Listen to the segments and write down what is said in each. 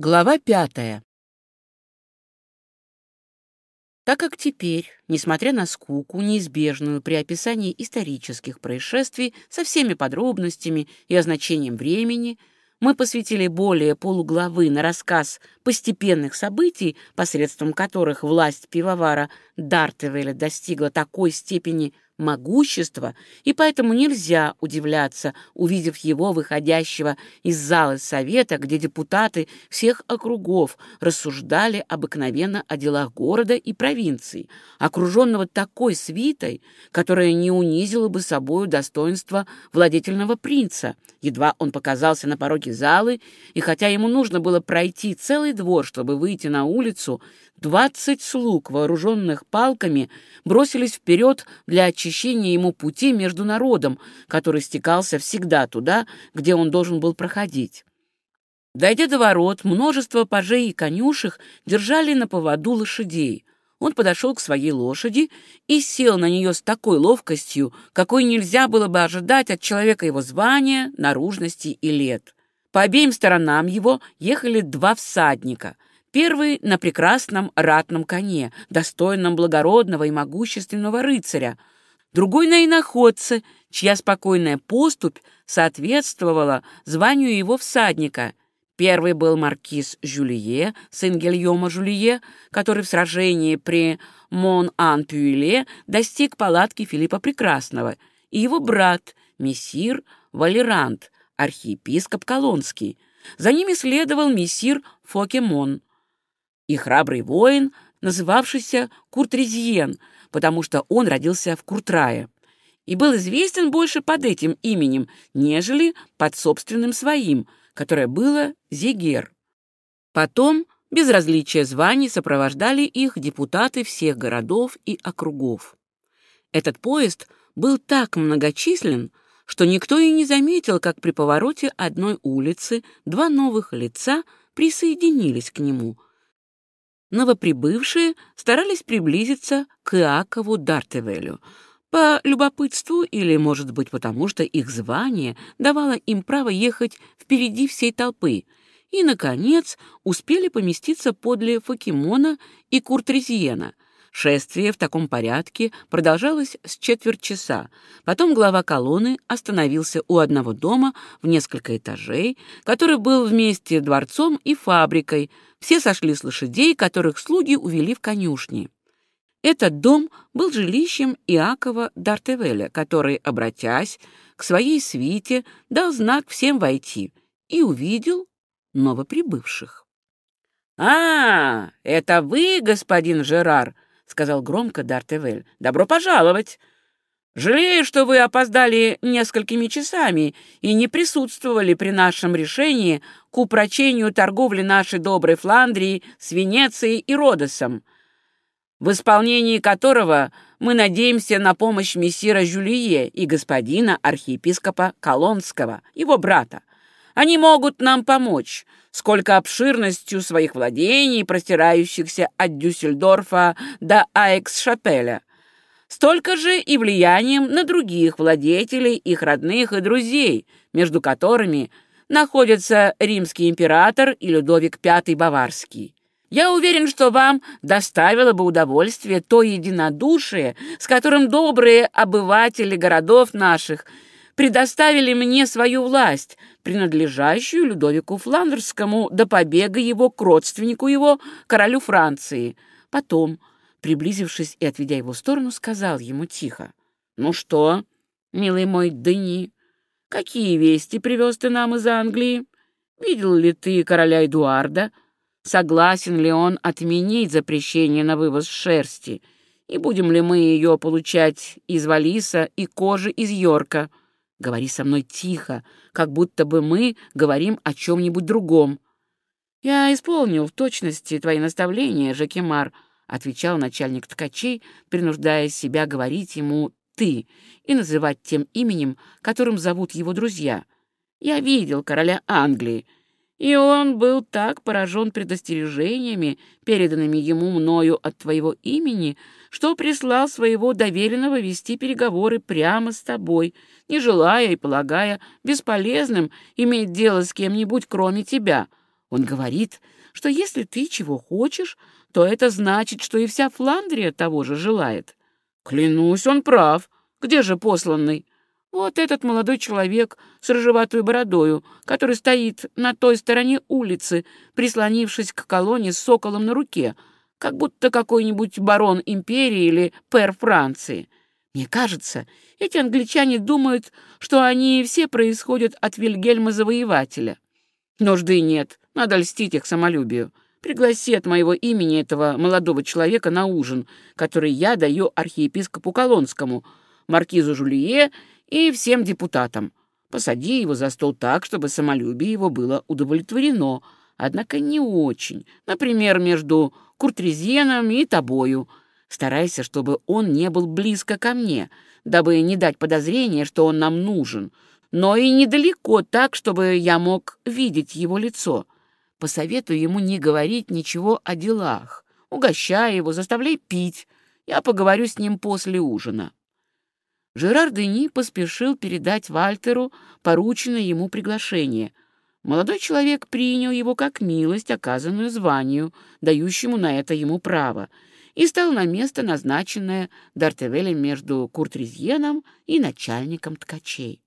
Глава пятая. Так как теперь, несмотря на скуку, неизбежную при описании исторических происшествий со всеми подробностями и означением времени, мы посвятили более полуглавы на рассказ постепенных событий, посредством которых власть пивовара Дартевеля достигла такой степени могущества, и поэтому нельзя удивляться, увидев его выходящего из зала совета, где депутаты всех округов рассуждали обыкновенно о делах города и провинции, окруженного такой свитой, которая не унизила бы собою достоинство владетельного принца. Едва он показался на пороге залы, и хотя ему нужно было пройти целый двор, чтобы выйти на улицу, двадцать слуг, вооруженных палками, бросились вперед для очищения ему пути между народом, который стекался всегда туда, где он должен был проходить. Дойдя до ворот, множество пажей и конюшек держали на поводу лошадей. Он подошел к своей лошади и сел на нее с такой ловкостью, какой нельзя было бы ожидать от человека его звания, наружности и лет. По обеим сторонам его ехали два всадника — Первый на прекрасном ратном коне, достойном благородного и могущественного рыцаря, другой на иноходце, чья спокойная поступь соответствовала званию его всадника. Первый был маркиз Жюлие, сын Гильома Жюлие, который в сражении при Мон-Ан-Пюиле достиг палатки Филиппа Прекрасного, и его брат, мессир Валерант, архиепископ Колонский. За ними следовал мессир Фокемон и храбрый воин, называвшийся Куртрезиен, потому что он родился в Куртрае и был известен больше под этим именем, нежели под собственным своим, которое было Зигер. Потом, без различия званий, сопровождали их депутаты всех городов и округов. Этот поезд был так многочислен, что никто и не заметил, как при повороте одной улицы два новых лица присоединились к нему — новоприбывшие старались приблизиться к Иакову Дартевелю. По любопытству или, может быть, потому что их звание давало им право ехать впереди всей толпы, и, наконец, успели поместиться подле Факимона и Куртрезиена — Шествие в таком порядке продолжалось с четверть часа. Потом глава колонны остановился у одного дома в несколько этажей, который был вместе дворцом и фабрикой. Все сошли с лошадей, которых слуги увели в конюшни. Этот дом был жилищем Иакова Дартевеля, который, обратясь к своей свите, дал знак всем войти и увидел новоприбывших. «А, это вы, господин Жерар!» — сказал громко Дартевель. «Добро пожаловать! Жалею, что вы опоздали несколькими часами и не присутствовали при нашем решении к упрочению торговли нашей доброй Фландрии с Венецией и Родосом, в исполнении которого мы надеемся на помощь мессира Жюлие и господина архиепископа Колонского, его брата. Они могут нам помочь, сколько обширностью своих владений, простирающихся от Дюссельдорфа до Аекс-Шапеля, столько же и влиянием на других владетелей, их родных и друзей, между которыми находятся римский император и Людовик V Баварский. Я уверен, что вам доставило бы удовольствие то единодушие, с которым добрые обыватели городов наших – предоставили мне свою власть, принадлежащую Людовику Фландерскому до побега его к родственнику его, королю Франции. Потом, приблизившись и отведя его в сторону, сказал ему тихо, «Ну что, милый мой Дени, какие вести привез ты нам из Англии? Видел ли ты короля Эдуарда? Согласен ли он отменить запрещение на вывоз шерсти?» и будем ли мы ее получать из Валиса и кожи из Йорка. Говори со мной тихо, как будто бы мы говорим о чем-нибудь другом. Я исполнил в точности твои наставления, Жакемар, отвечал начальник ткачей, принуждая себя говорить ему «ты» и называть тем именем, которым зовут его друзья. Я видел короля Англии, и он был так поражен предостережениями, переданными ему мною от твоего имени, что прислал своего доверенного вести переговоры прямо с тобой, не желая и полагая бесполезным иметь дело с кем-нибудь, кроме тебя. Он говорит, что если ты чего хочешь, то это значит, что и вся Фландрия того же желает. Клянусь, он прав. Где же посланный? Вот этот молодой человек с рыжеватой бородою, который стоит на той стороне улицы, прислонившись к колонне с соколом на руке, как будто какой-нибудь барон империи или пэр Франции. Мне кажется, эти англичане думают, что они все происходят от Вильгельма Завоевателя. Нужды нет, надо льстить их самолюбию. Пригласи от моего имени этого молодого человека на ужин, который я даю архиепископу Колонскому, маркизу Жулье и всем депутатам. Посади его за стол так, чтобы самолюбие его было удовлетворено, однако не очень, например, между Куртрезьеном и тобою. Старайся, чтобы он не был близко ко мне, дабы не дать подозрения, что он нам нужен, но и недалеко так, чтобы я мог видеть его лицо. Посоветую ему не говорить ничего о делах. Угощай его, заставляй пить. Я поговорю с ним после ужина. Жерар Дени поспешил передать Вальтеру порученное ему приглашение. Молодой человек принял его как милость, оказанную званию, дающему на это ему право, и стал на место, назначенное Дартевелем между Куртрезьеном и начальником ткачей.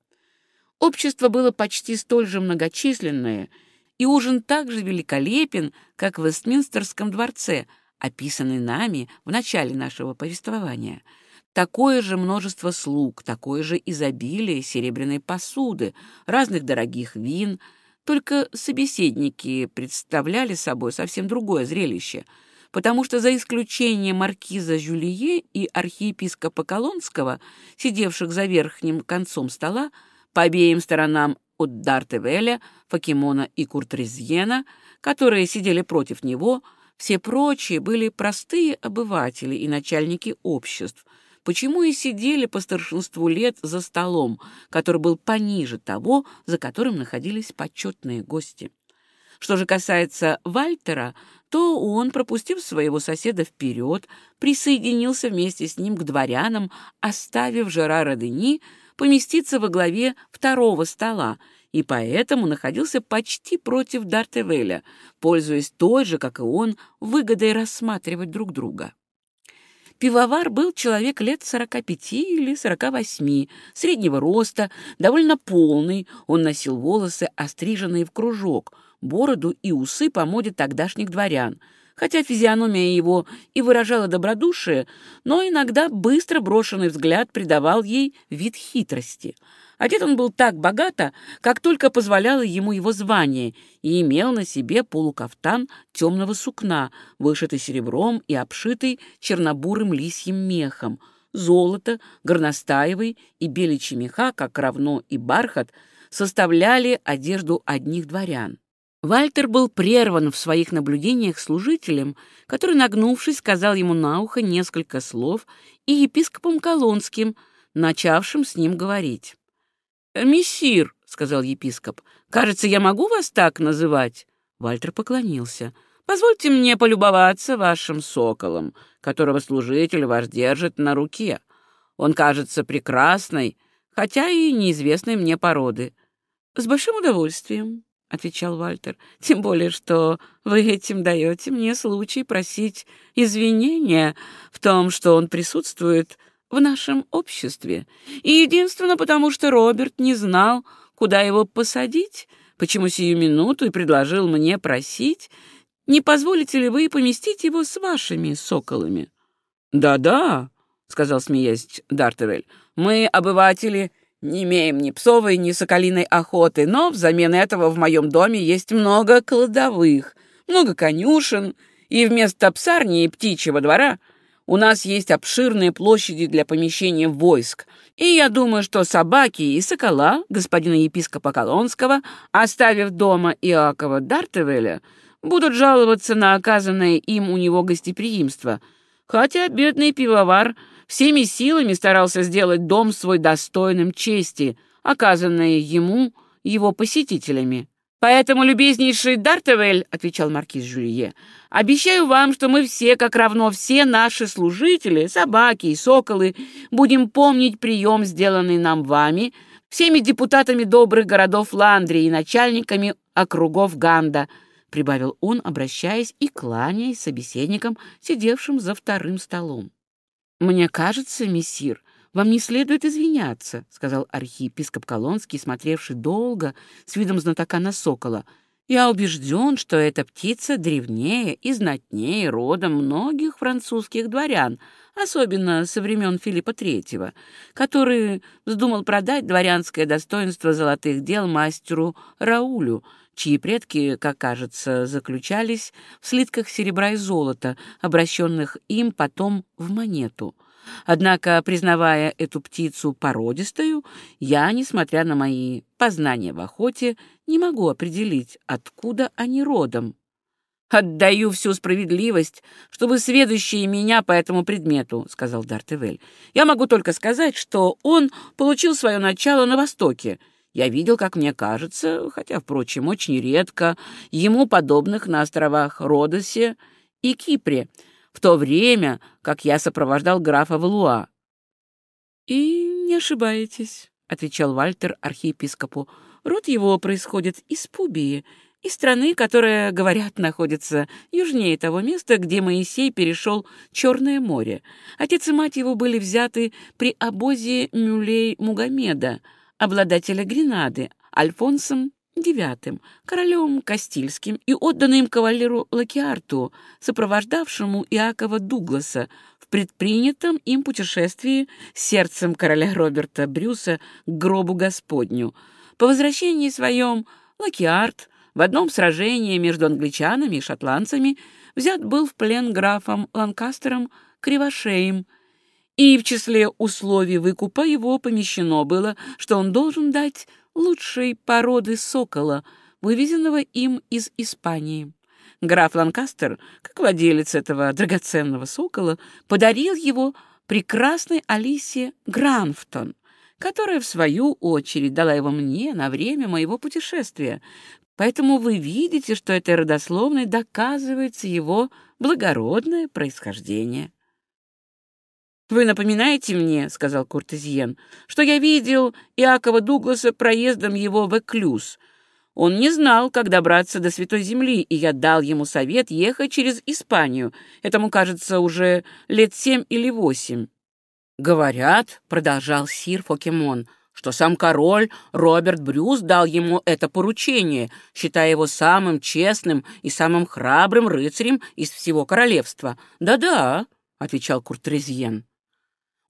Общество было почти столь же многочисленное, и ужин так же великолепен, как в Вестминстерском дворце, описанный нами в начале нашего повествования — Такое же множество слуг, такое же изобилие серебряной посуды, разных дорогих вин. Только собеседники представляли собой совсем другое зрелище, потому что за исключением маркиза Жюлие и архиепископа Колонского, сидевших за верхним концом стола, по обеим сторонам от Дартевеля, Факимона и Куртрезьена, которые сидели против него, все прочие были простые обыватели и начальники обществ, почему и сидели по старшинству лет за столом, который был пониже того, за которым находились почетные гости. Что же касается Вальтера, то он, пропустив своего соседа вперед, присоединился вместе с ним к дворянам, оставив Жерара Дени поместиться во главе второго стола, и поэтому находился почти против Дартевеля, пользуясь той же, как и он, выгодой рассматривать друг друга. Пивовар был человек лет сорока пяти или сорока восьми, среднего роста, довольно полный. Он носил волосы, остриженные в кружок, бороду и усы по моде тогдашних дворян. Хотя физиономия его и выражала добродушие, но иногда быстро брошенный взгляд придавал ей вид хитрости — Одет он был так богато, как только позволяло ему его звание, и имел на себе полукафтан темного сукна, вышитый серебром и обшитый чернобурым лисьим мехом. Золото, горностаевый и беличий меха, как равно и бархат, составляли одежду одних дворян. Вальтер был прерван в своих наблюдениях служителем, который, нагнувшись, сказал ему на ухо несколько слов, и епископом Колонским, начавшим с ним говорить. «Мессир», — сказал епископ, — «кажется, я могу вас так называть?» Вальтер поклонился. «Позвольте мне полюбоваться вашим соколом, которого служитель ваш держит на руке. Он кажется прекрасной, хотя и неизвестной мне породы». «С большим удовольствием», — отвечал Вальтер, «тем более, что вы этим даете мне случай просить извинения в том, что он присутствует в нашем обществе. И единственно потому, что Роберт не знал, куда его посадить, почему сию минуту и предложил мне просить, не позволите ли вы поместить его с вашими соколами? «Да-да», — сказал, смеясь Дартевель, — «мы, обыватели, не имеем ни псовой, ни соколиной охоты, но взамен этого в моем доме есть много кладовых, много конюшен, и вместо псарни и птичьего двора — у нас есть обширные площади для помещения войск, и я думаю, что собаки и сокола господина епископа Колонского, оставив дома Иакова Дартевеля, будут жаловаться на оказанное им у него гостеприимство, хотя бедный пивовар всеми силами старался сделать дом свой достойным чести, оказанной ему его посетителями. «Поэтому, любезнейший Дартевель, — отвечал маркиз Жюлье, — обещаю вам, что мы все, как равно все наши служители, собаки и соколы, будем помнить прием, сделанный нам вами, всеми депутатами добрых городов Ландрии и начальниками округов Ганда, прибавил он, обращаясь и кланяясь собеседникам, сидевшим за вторым столом. «Мне кажется, мессир, вам не следует извиняться», — сказал архиепископ Колонский, смотревший долго с видом знатока на сокола. «Я убежден, что эта птица древнее и знатнее родом многих французских дворян, особенно со времен Филиппа III, который вздумал продать дворянское достоинство золотых дел мастеру Раулю, чьи предки, как кажется, заключались в слитках серебра и золота, обращенных им потом в монету. Однако, признавая эту птицу породистою, я, несмотря на мои познания в охоте, не могу определить, откуда они родом. «Отдаю всю справедливость, что вы сведущие меня по этому предмету», — сказал Дартевель. «Я могу только сказать, что он получил свое начало на Востоке. Я видел, как мне кажется, хотя, впрочем, очень редко, ему подобных на островах Родосе и Кипре, в то время, как я сопровождал графа Валуа». «И не ошибаетесь», — отвечал Вальтер архиепископу. «Род его происходит из Пубии» из страны, которая, говорят, находится южнее того места, где Моисей перешел Черное море. Отец и мать его были взяты при обозе Мюлей Мугамеда, обладателя Гренады, Альфонсом IX, королем Кастильским и отданы им кавалеру Лакиарту, сопровождавшему Иакова Дугласа в предпринятом им путешествии сердцем короля Роберта Брюса к гробу Господню. По возвращении своем Лакиарт в одном сражении между англичанами и шотландцами взят был в плен графом Ланкастером Кривошеем, и в числе условий выкупа его помещено было, что он должен дать лучшей породы сокола, вывезенного им из Испании. Граф Ланкастер, как владелец этого драгоценного сокола, подарил его прекрасной Алисе Гранфтон, которая, в свою очередь, дала его мне на время моего путешествия, Поэтому вы видите, что этой родословной доказывается его благородное происхождение. «Вы напоминаете мне, — сказал Куртезьен, — что я видел Иакова Дугласа проездом его в Эклюз. Он не знал, как добраться до Святой Земли, и я дал ему совет ехать через Испанию. Этому, кажется, уже лет семь или восемь. «Говорят, — продолжал сир Фокемон, — что сам король Роберт Брюс дал ему это поручение, считая его самым честным и самым храбрым рыцарем из всего королевства. «Да-да», — отвечал Куртрезьен.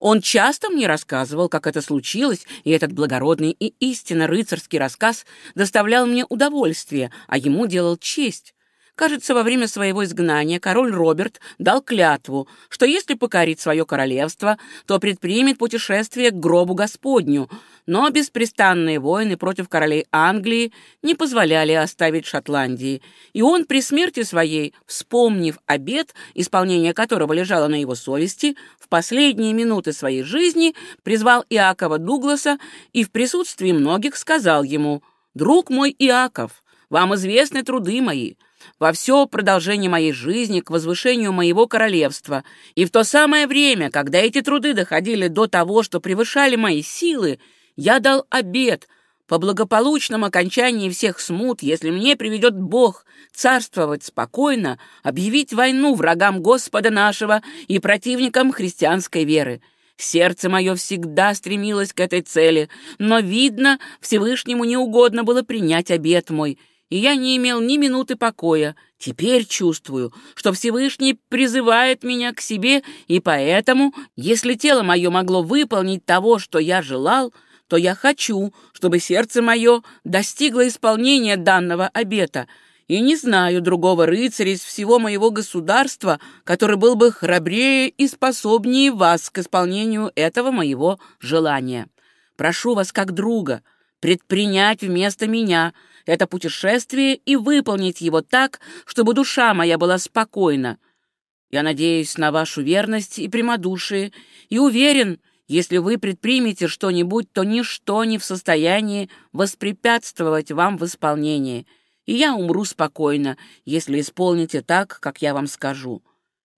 Он часто мне рассказывал, как это случилось, и этот благородный и истинно рыцарский рассказ доставлял мне удовольствие, а ему делал честь. Кажется, во время своего изгнания король Роберт дал клятву, что если покорит свое королевство, то предпримет путешествие к гробу Господню, но беспрестанные войны против королей Англии не позволяли оставить Шотландии, и он при смерти своей, вспомнив обет, исполнение которого лежало на его совести, последние минуты своей жизни призвал Иакова Дугласа и в присутствии многих сказал ему «Друг мой Иаков, вам известны труды мои» во все продолжение моей жизни к возвышению моего королевства, и в то самое время, когда эти труды доходили до того, что превышали мои силы, я дал обет по благополучном окончании всех смут, если мне приведет Бог царствовать спокойно, объявить войну врагам Господа нашего и противникам христианской веры. Сердце мое всегда стремилось к этой цели, но, видно, Всевышнему не угодно было принять обет мой — и я не имел ни минуты покоя. Теперь чувствую, что Всевышний призывает меня к себе, и поэтому, если тело мое могло выполнить того, что я желал, то я хочу, чтобы сердце мое достигло исполнения данного обета, и не знаю другого рыцаря из всего моего государства, который был бы храбрее и способнее вас к исполнению этого моего желания. Прошу вас как друга предпринять вместо меня — это путешествие и выполнить его так, чтобы душа моя была спокойна. Я надеюсь на вашу верность и прямодушие и уверен, если вы предпримете что-нибудь, то ничто не в состоянии воспрепятствовать вам в исполнении, и я умру спокойно, если исполните так, как я вам скажу.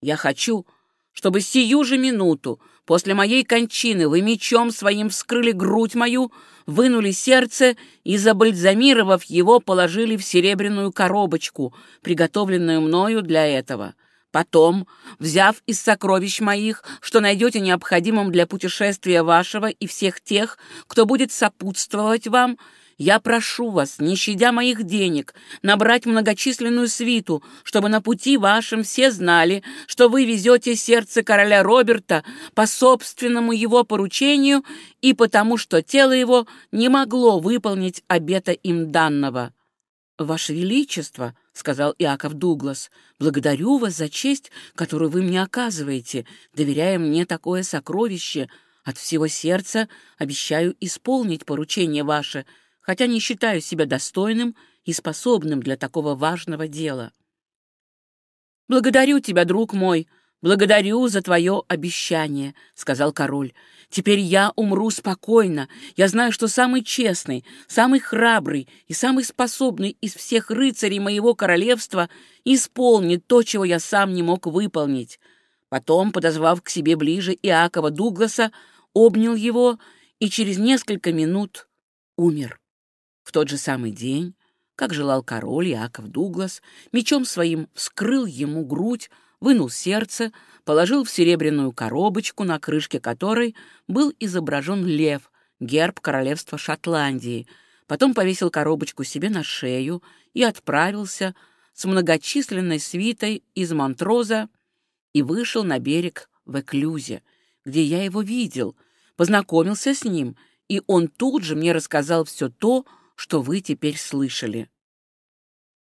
Я хочу, чтобы сию же минуту после моей кончины вы мечом своим вскрыли грудь мою, вынули сердце и, забальзамировав его, положили в серебряную коробочку, приготовленную мною для этого. Потом, взяв из сокровищ моих, что найдете необходимым для путешествия вашего и всех тех, кто будет сопутствовать вам, я прошу вас, не щадя моих денег, набрать многочисленную свиту, чтобы на пути вашем все знали, что вы везете сердце короля Роберта по собственному его поручению и потому, что тело его не могло выполнить обета им данного. «Ваше Величество», — сказал Иаков Дуглас, — «благодарю вас за честь, которую вы мне оказываете, доверяя мне такое сокровище. От всего сердца обещаю исполнить поручение ваше» хотя не считаю себя достойным и способным для такого важного дела. «Благодарю тебя, друг мой, благодарю за твое обещание», — сказал король. «Теперь я умру спокойно. Я знаю, что самый честный, самый храбрый и самый способный из всех рыцарей моего королевства исполнит то, чего я сам не мог выполнить». Потом, подозвав к себе ближе Иакова Дугласа, обнял его и через несколько минут умер. В тот же самый день, как желал король Иаков Дуглас, мечом своим вскрыл ему грудь, вынул сердце, положил в серебряную коробочку, на крышке которой был изображен лев, герб королевства Шотландии, потом повесил коробочку себе на шею и отправился с многочисленной свитой из Монтроза и вышел на берег в Эклюзе, где я его видел, познакомился с ним, и он тут же мне рассказал все то, что вы теперь слышали.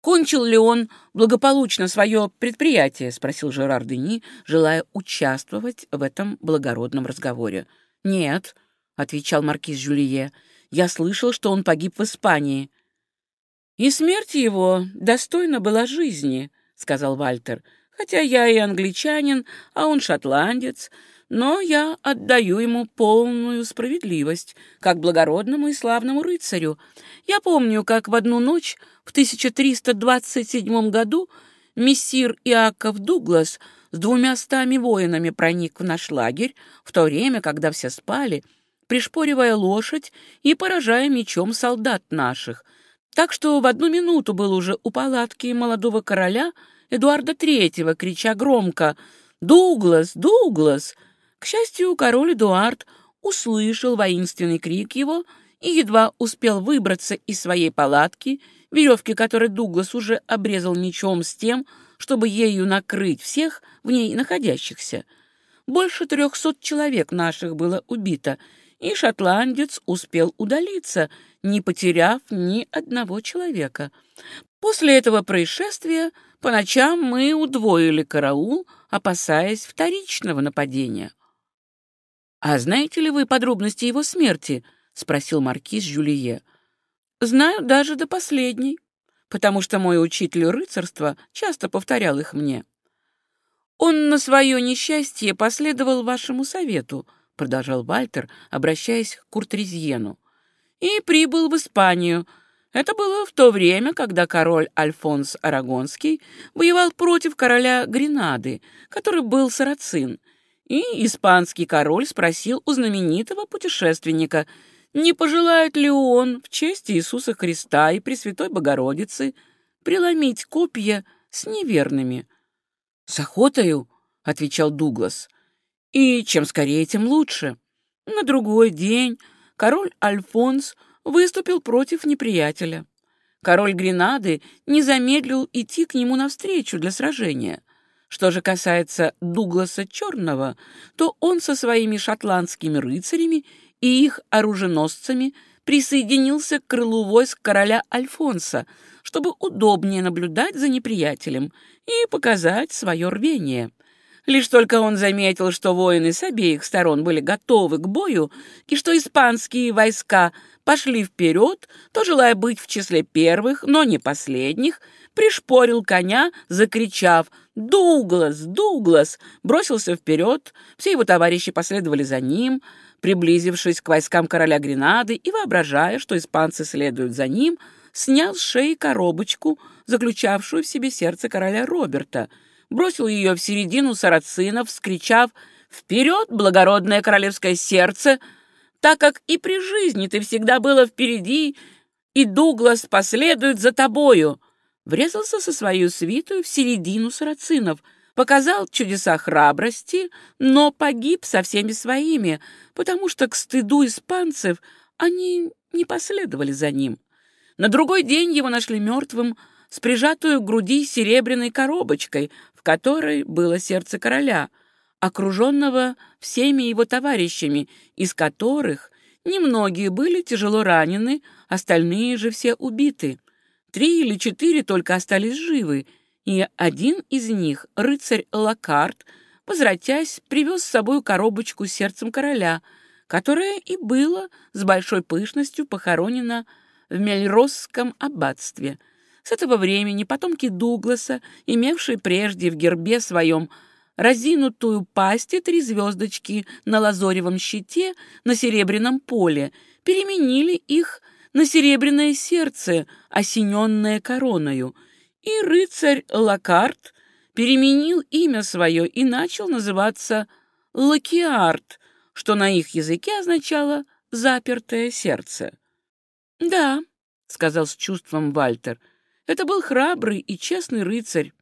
«Кончил ли он благополучно свое предприятие?» — спросил Жерар Дени, желая участвовать в этом благородном разговоре. «Нет», — отвечал маркиз Жюлие, — «я слышал, что он погиб в Испании». «И смерть его достойна была жизни», — сказал Вальтер, «хотя я и англичанин, а он шотландец, но я отдаю ему полную справедливость, как благородному и славному рыцарю. Я помню, как в одну ночь в 1327 году мессир Иаков Дуглас с двумястами воинами проник в наш лагерь, в то время, когда все спали, пришпоривая лошадь и поражая мечом солдат наших. Так что в одну минуту был уже у палатки молодого короля Эдуарда Третьего, крича громко «Дуглас! Дуглас!» К счастью, король Эдуард услышал воинственный крик его и едва успел выбраться из своей палатки, веревки которой Дуглас уже обрезал мечом с тем, чтобы ею накрыть всех в ней находящихся. Больше трехсот человек наших было убито, и шотландец успел удалиться, не потеряв ни одного человека. После этого происшествия по ночам мы удвоили караул, опасаясь вторичного нападения. «А знаете ли вы подробности его смерти?» — спросил маркиз Жюлие. «Знаю даже до последней, потому что мой учитель рыцарства часто повторял их мне». «Он на свое несчастье последовал вашему совету», — продолжал Вальтер, обращаясь к Куртрезьену, «и прибыл в Испанию. Это было в то время, когда король Альфонс Арагонский воевал против короля Гренады, который был сарацин, и испанский король спросил у знаменитого путешественника, не пожелает ли он в честь Иисуса Христа и Пресвятой Богородицы преломить копья с неверными. «С охотою», — отвечал Дуглас, — «и чем скорее, тем лучше». На другой день король Альфонс выступил против неприятеля. Король Гренады не замедлил идти к нему навстречу для сражения. Что же касается Дугласа Черного, то он со своими шотландскими рыцарями и их оруженосцами присоединился к крылу войск короля Альфонса, чтобы удобнее наблюдать за неприятелем и показать свое рвение. Лишь только он заметил, что воины с обеих сторон были готовы к бою, и что испанские войска пошли вперед, то, желая быть в числе первых, но не последних, пришпорил коня, закричав «Дуглас! Дуглас!» бросился вперед, все его товарищи последовали за ним, приблизившись к войскам короля Гренады и воображая, что испанцы следуют за ним, снял с шеи коробочку, заключавшую в себе сердце короля Роберта. бросил ее в середину сарацинов, скричав «Вперед, благородное королевское сердце!» так как и при жизни ты всегда было впереди, и Дуглас последует за тобою. Врезался со свою свитую в середину сарацинов, показал чудеса храбрости, но погиб со всеми своими, потому что к стыду испанцев они не последовали за ним. На другой день его нашли мертвым с прижатую к груди серебряной коробочкой, в которой было сердце короля — окруженного всеми его товарищами, из которых немногие были тяжело ранены, остальные же все убиты. Три или четыре только остались живы, и один из них, рыцарь Лакарт, возвратясь, привез с собой коробочку с сердцем короля, которое и было с большой пышностью похоронено в Мельросском аббатстве. С этого времени потомки Дугласа, имевшие прежде в гербе своем разинутую пасть и три звездочки на лазоревом щите на серебряном поле, переменили их на серебряное сердце, осененное короною, и рыцарь Лакарт переменил имя свое и начал называться Лакиарт, что на их языке означало «запертое сердце». «Да», — сказал с чувством Вальтер, — «это был храбрый и честный рыцарь,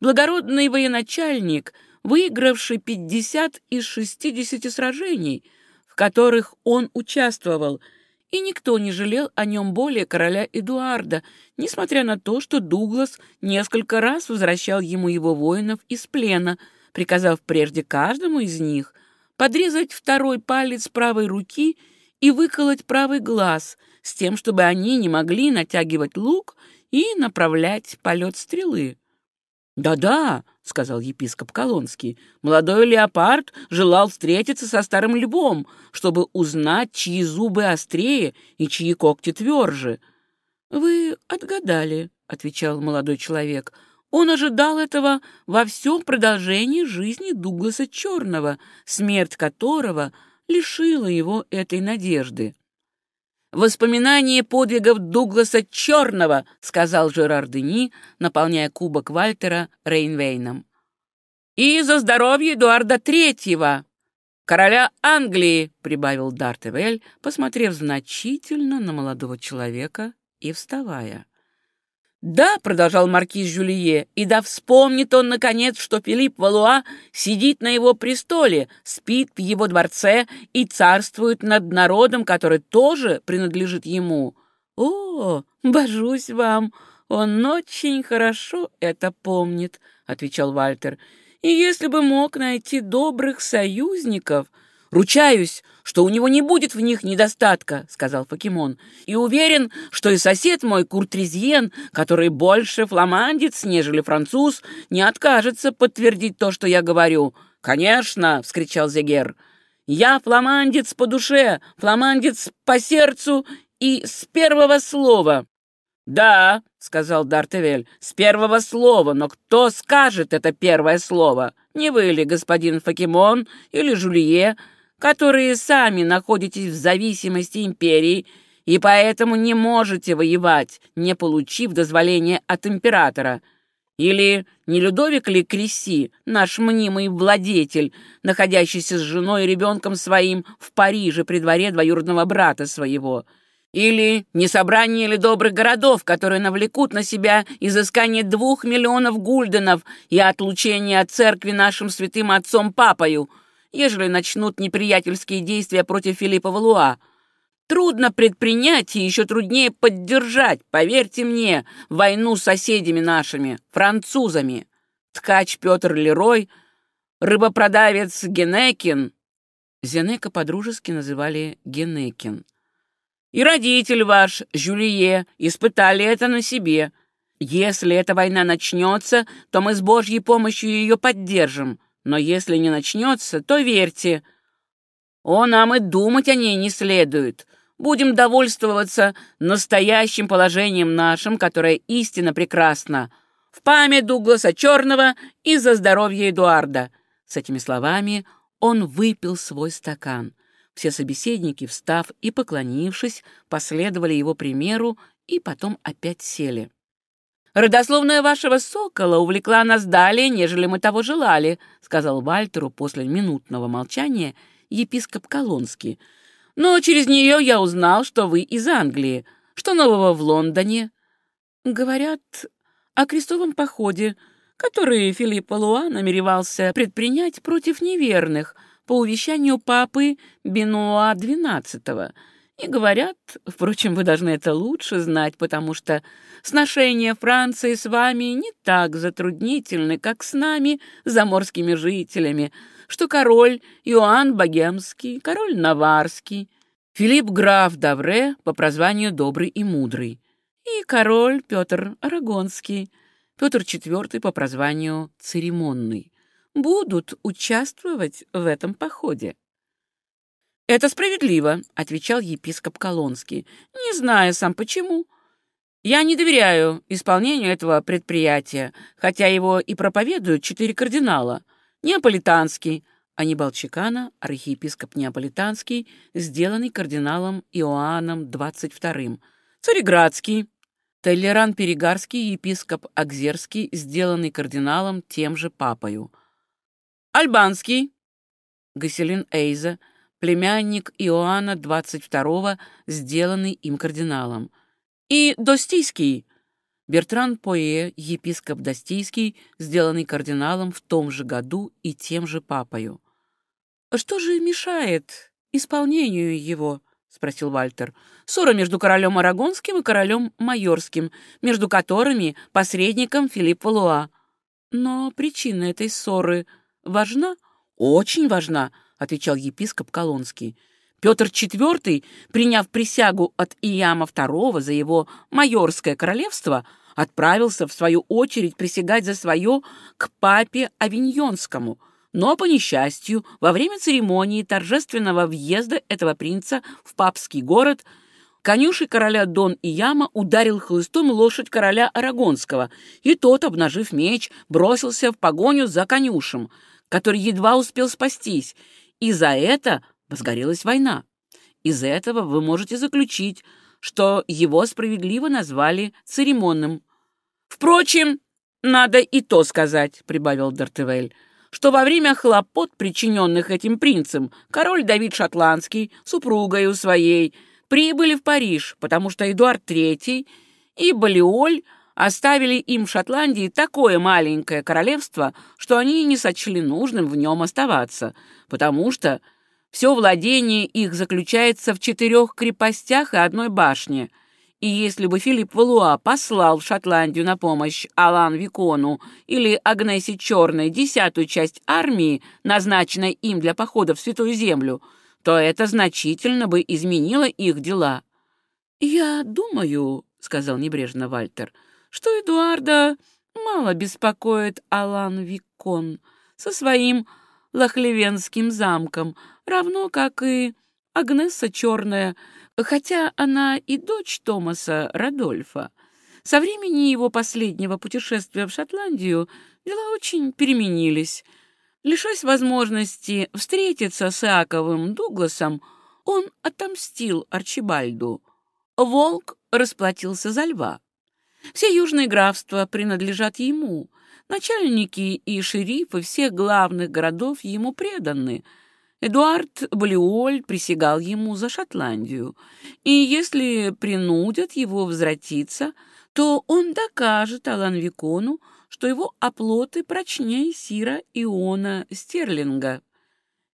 благородный военачальник, выигравший 50 из 60 сражений, в которых он участвовал, и никто не жалел о нем более короля Эдуарда, несмотря на то, что Дуглас несколько раз возвращал ему его воинов из плена, приказав прежде каждому из них подрезать второй палец правой руки и выколоть правый глаз, с тем, чтобы они не могли натягивать лук и направлять полет стрелы. «Да-да», — сказал епископ Колонский, — «молодой леопард желал встретиться со старым львом, чтобы узнать, чьи зубы острее и чьи когти тверже». «Вы отгадали», — отвечал молодой человек. «Он ожидал этого во всем продолжении жизни Дугласа Черного, смерть которого лишила его этой надежды». «Воспоминание подвигов Дугласа Черного», — сказал Жерар Дени, наполняя кубок Вальтера Рейнвейном. «И за здоровье Эдуарда Третьего, короля Англии», — прибавил Дартевель, посмотрев значительно на молодого человека и вставая. «Да», — продолжал маркиз Жюлье, — «и да вспомнит он, наконец, что Филипп Валуа сидит на его престоле, спит в его дворце и царствует над народом, который тоже принадлежит ему. О, божусь вам, он очень хорошо это помнит», — отвечал Вальтер, — «и если бы мог найти добрых союзников...» «Ручаюсь, что у него не будет в них недостатка», — сказал Факимон, «и уверен, что и сосед мой Куртрезьен, который больше фламандец, нежели француз, не откажется подтвердить то, что я говорю». «Конечно!» — вскричал Зегер. «Я фламандец по душе, фламандец по сердцу и с первого слова». «Да», — сказал Дартевель, — «с первого слова, но кто скажет это первое слово? Не вы ли, господин Факимон или Жулье, которые сами находитесь в зависимости империи и поэтому не можете воевать, не получив дозволения от императора. Или не Людовик ли Кресси, наш мнимый владетель, находящийся с женой и ребенком своим в Париже при дворе двоюродного брата своего? Или не собрание ли добрых городов, которые навлекут на себя изыскание двух миллионов гульденов и отлучение от церкви нашим святым отцом Папою — ежели начнут неприятельские действия против Филиппа Валуа. Трудно предпринять и еще труднее поддержать, поверьте мне, войну с соседями нашими, французами. Ткач Петр Лерой, рыбопродавец Генекин. Зенека подружески называли Генекин. И родитель ваш, Жюлие, испытали это на себе. Если эта война начнется, то мы с Божьей помощью ее поддержим. Но если не начнется, то верьте, о, нам и думать о ней не следует. Будем довольствоваться настоящим положением нашим, которое истинно прекрасно. В память Дугласа Черного и за здоровье Эдуарда. С этими словами он выпил свой стакан. Все собеседники, встав и поклонившись, последовали его примеру и потом опять сели. «Родословная вашего сокола увлекла нас далее, нежели мы того желали», сказал Вальтеру после минутного молчания епископ Колонский. «Но через нее я узнал, что вы из Англии. Что нового в Лондоне?» «Говорят о крестовом походе, который Филипп Луа намеревался предпринять против неверных по увещанию папы Бенуа XII. И говорят, впрочем, вы должны это лучше знать, потому что сношения Франции с вами не так затруднительны, как с нами, заморскими жителями, что король Иоанн Богемский, король Наварский, Филипп граф Давре по прозванию Добрый и Мудрый, и король Петр Арагонский, Петр IV по прозванию Церемонный, будут участвовать в этом походе. «Это справедливо», — отвечал епископ Колонский, не зная сам почему. «Я не доверяю исполнению этого предприятия, хотя его и проповедуют четыре кардинала. Неаполитанский, Анибал Чекана, архиепископ Неаполитанский, сделанный кардиналом Иоанном XXII. Цареградский, Толеран Перегарский, епископ Акзерский, сделанный кардиналом тем же папою. Альбанский, Гаселин Эйза, племянник Иоанна XXII, сделанный им кардиналом, и Достийский, Бертран Пое, епископ Достийский, сделанный кардиналом в том же году и тем же папою. «Что же мешает исполнению его?» — спросил Вальтер. «Ссора между королем Арагонским и королем Майорским, между которыми посредником Филипп Валуа. Но причина этой ссоры важна?» «Очень важна», отвечал епископ Колонский. Петр IV, приняв присягу от Ияма II за его майорское королевство, отправился, в свою очередь, присягать за свое к папе Авиньонскому. Но, по несчастью, во время церемонии торжественного въезда этого принца в папский город конюший короля Дон Ияма ударил хлыстом лошадь короля Арагонского, и тот, обнажив меч, бросился в погоню за конюшем, который едва успел спастись, и за это возгорелась война. Из этого вы можете заключить, что его справедливо назвали церемонным. Впрочем, надо и то сказать, прибавил Дартевель, что во время хлопот, причиненных этим принцем, король Давид Шотландский, супругою своей, прибыли в Париж, потому что Эдуард III и Балиоль оставили им в Шотландии такое маленькое королевство, что они не сочли нужным в нем оставаться, потому что все владение их заключается в четырех крепостях и одной башне. И если бы Филипп Валуа послал в Шотландию на помощь Алан Викону или Агнессе Черной десятую часть армии, назначенной им для похода в Святую Землю, то это значительно бы изменило их дела. «Я думаю», — сказал небрежно Вальтер, — что Эдуарда мало беспокоит Алан Викон со своим Лохлевенским замком, равно как и Агнесса Черная, хотя она и дочь Томаса Радольфа. Со времени его последнего путешествия в Шотландию дела очень переменились. Лишась возможности встретиться с Иаковым Дугласом, он отомстил Арчибальду. Волк расплатился за льва. Все южные графства принадлежат ему. Начальники и шерифы всех главных городов ему преданы. Эдуард Блиоль присягал ему за Шотландию, и если принудят его возвратиться, то он докажет Алан Викону, что его оплоты прочнее Сира Иона Стерлинга.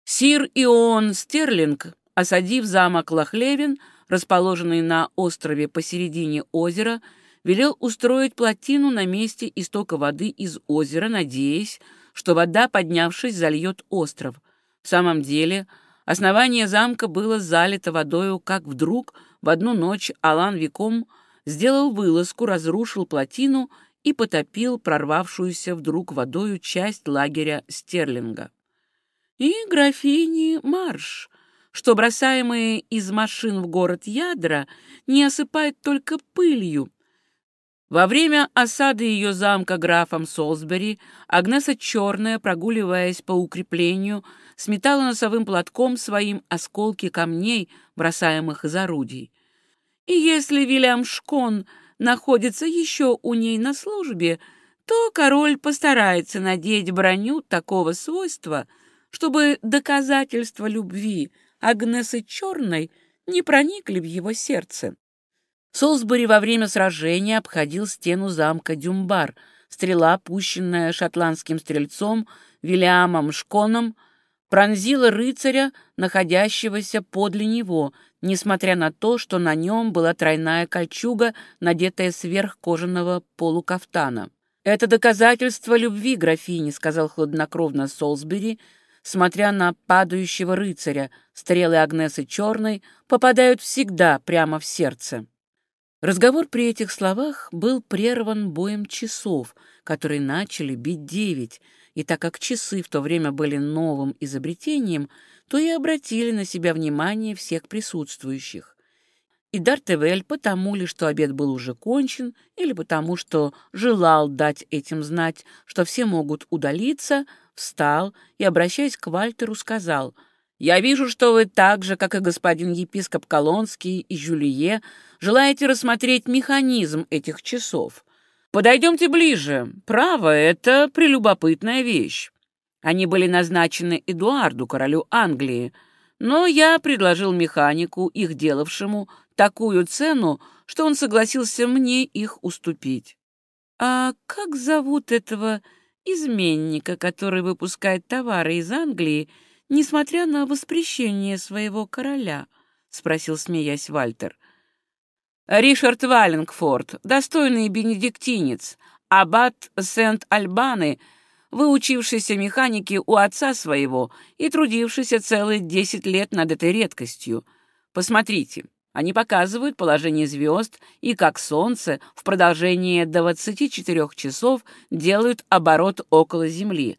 Сир Ион Стерлинг, осадив замок Лохлевин, расположенный на острове посередине озера, велел устроить плотину на месте истока воды из озера, надеясь, что вода, поднявшись, зальет остров. В самом деле, основание замка было залито водою, как вдруг в одну ночь Алан Виком сделал вылазку, разрушил плотину и потопил прорвавшуюся вдруг водою часть лагеря Стерлинга. И графини Марш, что бросаемые из машин в город ядра не осыпают только пылью, во время осады ее замка графом Солсбери Агнеса Черная, прогуливаясь по укреплению, сметала носовым платком своим осколки камней, бросаемых из орудий. И если Вильям Шкон находится еще у ней на службе, то король постарается надеть броню такого свойства, чтобы доказательства любви Агнесы Черной не проникли в его сердце. Солсбери во время сражения обходил стену замка Дюмбар. Стрела, пущенная шотландским стрельцом Вильямом Шконом, пронзила рыцаря, находящегося подле него, несмотря на то, что на нем была тройная кольчуга, надетая сверх кожаного полукафтана. «Это доказательство любви, графини», — сказал хладнокровно Солсбери, смотря на падающего рыцаря. Стрелы Агнесы Черной попадают всегда прямо в сердце. Разговор при этих словах был прерван боем часов, которые начали бить девять, и так как часы в то время были новым изобретением, то и обратили на себя внимание всех присутствующих. И Дартевель, потому ли, что обед был уже кончен, или потому, что желал дать этим знать, что все могут удалиться, встал и, обращаясь к Вальтеру, сказал, «Я вижу, что вы так же, как и господин епископ Колонский и Жюлие, желаете рассмотреть механизм этих часов. Подойдемте ближе. Право, это прелюбопытная вещь. Они были назначены Эдуарду, королю Англии, но я предложил механику, их делавшему, такую цену, что он согласился мне их уступить. А как зовут этого изменника, который выпускает товары из Англии, несмотря на воспрещение своего короля? — спросил, смеясь, Вальтер. Ришард Валлингфорд, достойный бенедиктинец, аббат Сент-Альбаны, выучившийся механике у отца своего и трудившийся целые десять лет над этой редкостью. Посмотрите, они показывают положение звезд и, как солнце, в продолжение 24 часов делают оборот около Земли,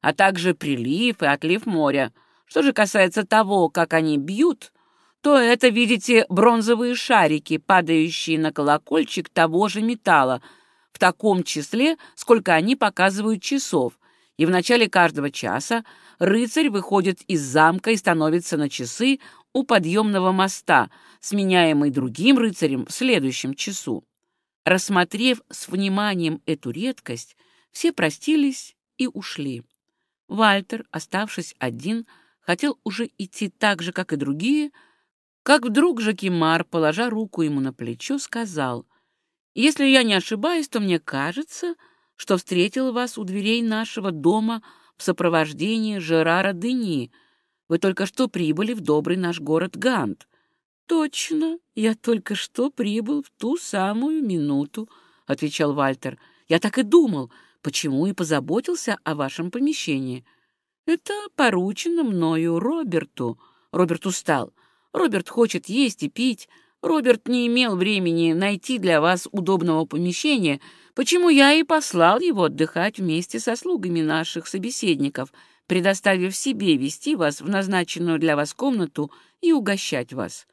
а также прилив и отлив моря. Что же касается того, как они бьют, то это, видите, бронзовые шарики, падающие на колокольчик того же металла, в таком числе, сколько они показывают часов, и в начале каждого часа рыцарь выходит из замка и становится на часы у подъемного моста, сменяемый другим рыцарем в следующем часу. Рассмотрев с вниманием эту редкость, все простились и ушли. Вальтер, оставшись один, хотел уже идти так же, как и другие, как вдруг Жакимар, положа руку ему на плечо, сказал, «Если я не ошибаюсь, то мне кажется, что встретил вас у дверей нашего дома в сопровождении Жерара Дени. Вы только что прибыли в добрый наш город Гант». «Точно, я только что прибыл в ту самую минуту», — отвечал Вальтер. «Я так и думал, почему и позаботился о вашем помещении. Это поручено мною Роберту». Роберт устал. Роберт хочет есть и пить. Роберт не имел времени найти для вас удобного помещения, почему я и послал его отдыхать вместе со слугами наших собеседников, предоставив себе вести вас в назначенную для вас комнату и угощать вас.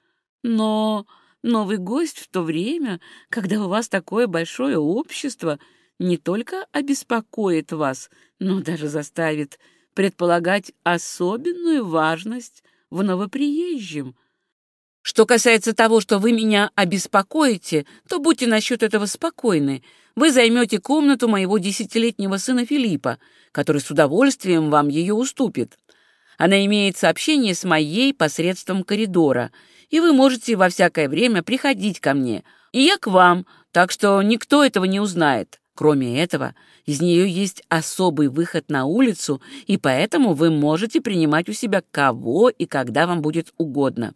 Но новый гость в то время, когда у вас такое большое общество, не только обеспокоит вас, но даже заставит предполагать особенную важность в новоприезжем. Что касается того, что вы меня обеспокоите, то будьте насчет этого спокойны. Вы займете комнату моего десятилетнего сына Филиппа, который с удовольствием вам ее уступит. Она имеет сообщение с моей посредством коридора, и вы можете во всякое время приходить ко мне, и я к вам, так что никто этого не узнает. Кроме этого, из нее есть особый выход на улицу, и поэтому вы можете принимать у себя кого и когда вам будет угодно.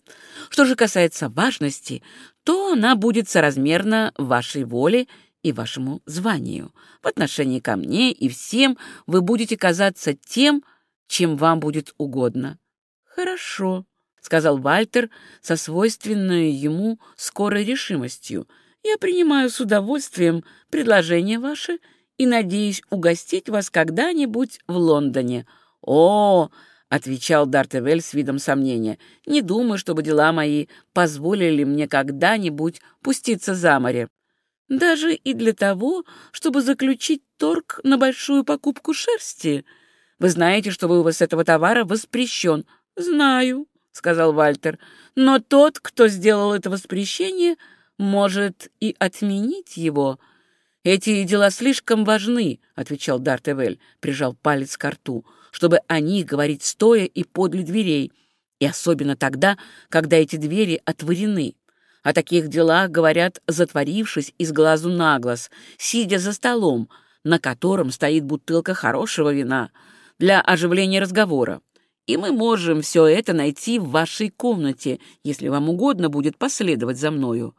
Что же касается важности, то она будет соразмерна вашей воле и вашему званию. В отношении ко мне и всем вы будете казаться тем, чем вам будет угодно. «Хорошо», — сказал Вальтер со свойственной ему скорой решимостью, — я принимаю с удовольствием предложение ваше и надеюсь угостить вас когда-нибудь в Лондоне. О, отвечал Дартевель с видом сомнения. Не думаю, чтобы дела мои позволили мне когда-нибудь пуститься за море. Даже и для того, чтобы заключить торг на большую покупку шерсти. Вы знаете, что вывоз этого товара воспрещен. Знаю, сказал Вальтер. Но тот, кто сделал это воспрещение, Может, и отменить его? Эти дела слишком важны, — отвечал Дартевель, прижал палец к рту, — чтобы о них говорить стоя и подле дверей, и особенно тогда, когда эти двери отворены. О таких делах говорят, затворившись из глазу на глаз, сидя за столом, на котором стоит бутылка хорошего вина, для оживления разговора. И мы можем все это найти в вашей комнате, если вам угодно будет последовать за мною».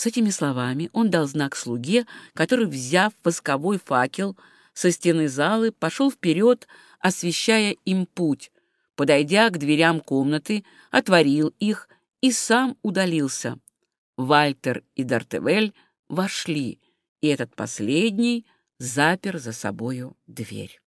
С этими словами он дал знак слуге, который, взяв восковой факел со стены залы, пошел вперед, освещая им путь. Подойдя к дверям комнаты, отворил их и сам удалился. Вальтер и Дартевель вошли, и этот последний запер за собою дверь.